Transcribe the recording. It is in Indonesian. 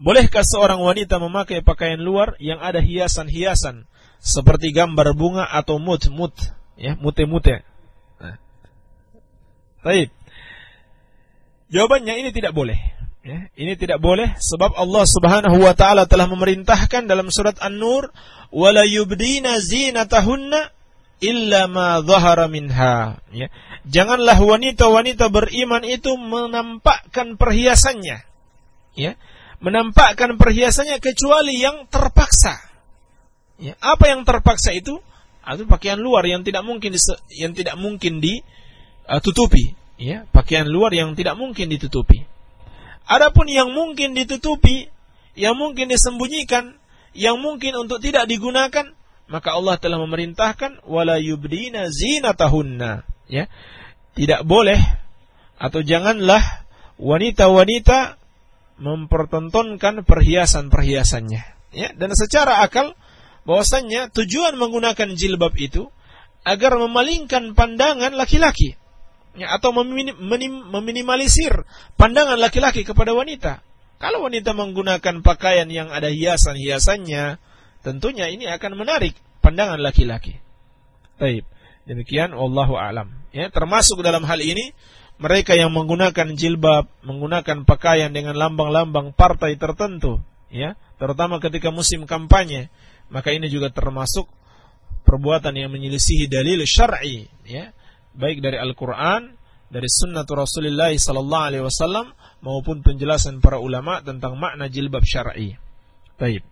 Bolehkah seorang wanita memakai pakaian luar yang ada hiasan-hiasan seperti gambar bunga atau mut-mut, ya, mute-mute. Nah. Baik. Jawabannya ini tidak boleh. Ya, ini tidak boleh sebab Allah Subhanahu wa taala telah memerintahkan dalam surat An-Nur, "Wala yubdina zinatahunna illa ma dhahara minha." Ya. Janganlah wanita-wanita beriman itu menampakkan perhiasannya. Ya menampakkan perhiasannya kecuali yang terpaksa. Ya, apa yang terpaksa itu? Itu pakaian luar yang tidak mungkin yang tidak mungkin ditutupi, uh, ya, pakaian luar yang tidak mungkin ditutupi. Adapun yang mungkin ditutupi, yang mungkin disembunyikan, yang mungkin untuk tidak digunakan, maka Allah telah memerintahkan wala yubdina zinatahunna, ya. Tidak boleh atau janganlah wanita-wanita mempertontonkan perhiasan-perhiasannya. Ya, dan secara akal bahwasannya tujuan menggunakan jilbab itu agar memalingkan pandangan laki-laki ya, atau meminim, meminimalisir pandangan laki-laki kepada wanita. Kalau wanita menggunakan pakaian yang ada hiasan-hiasannya, tentunya ini akan menarik pandangan laki-laki. Baik, demikian wallahu alam. Ya, termasuk dalam hal ini mereka yang menggunakan jilbab, menggunakan pakaian dengan lambang-lambang partai tertentu, ya, terutama ketika musim kampanye, maka ini juga termasuk perbuatan yang menyelisihi dalil syar'i, ya, baik dari Al-Qur'an, dari sunnah Rasulullah sallallahu alaihi wasallam maupun penjelasan para ulama tentang makna jilbab syar'i. Baik.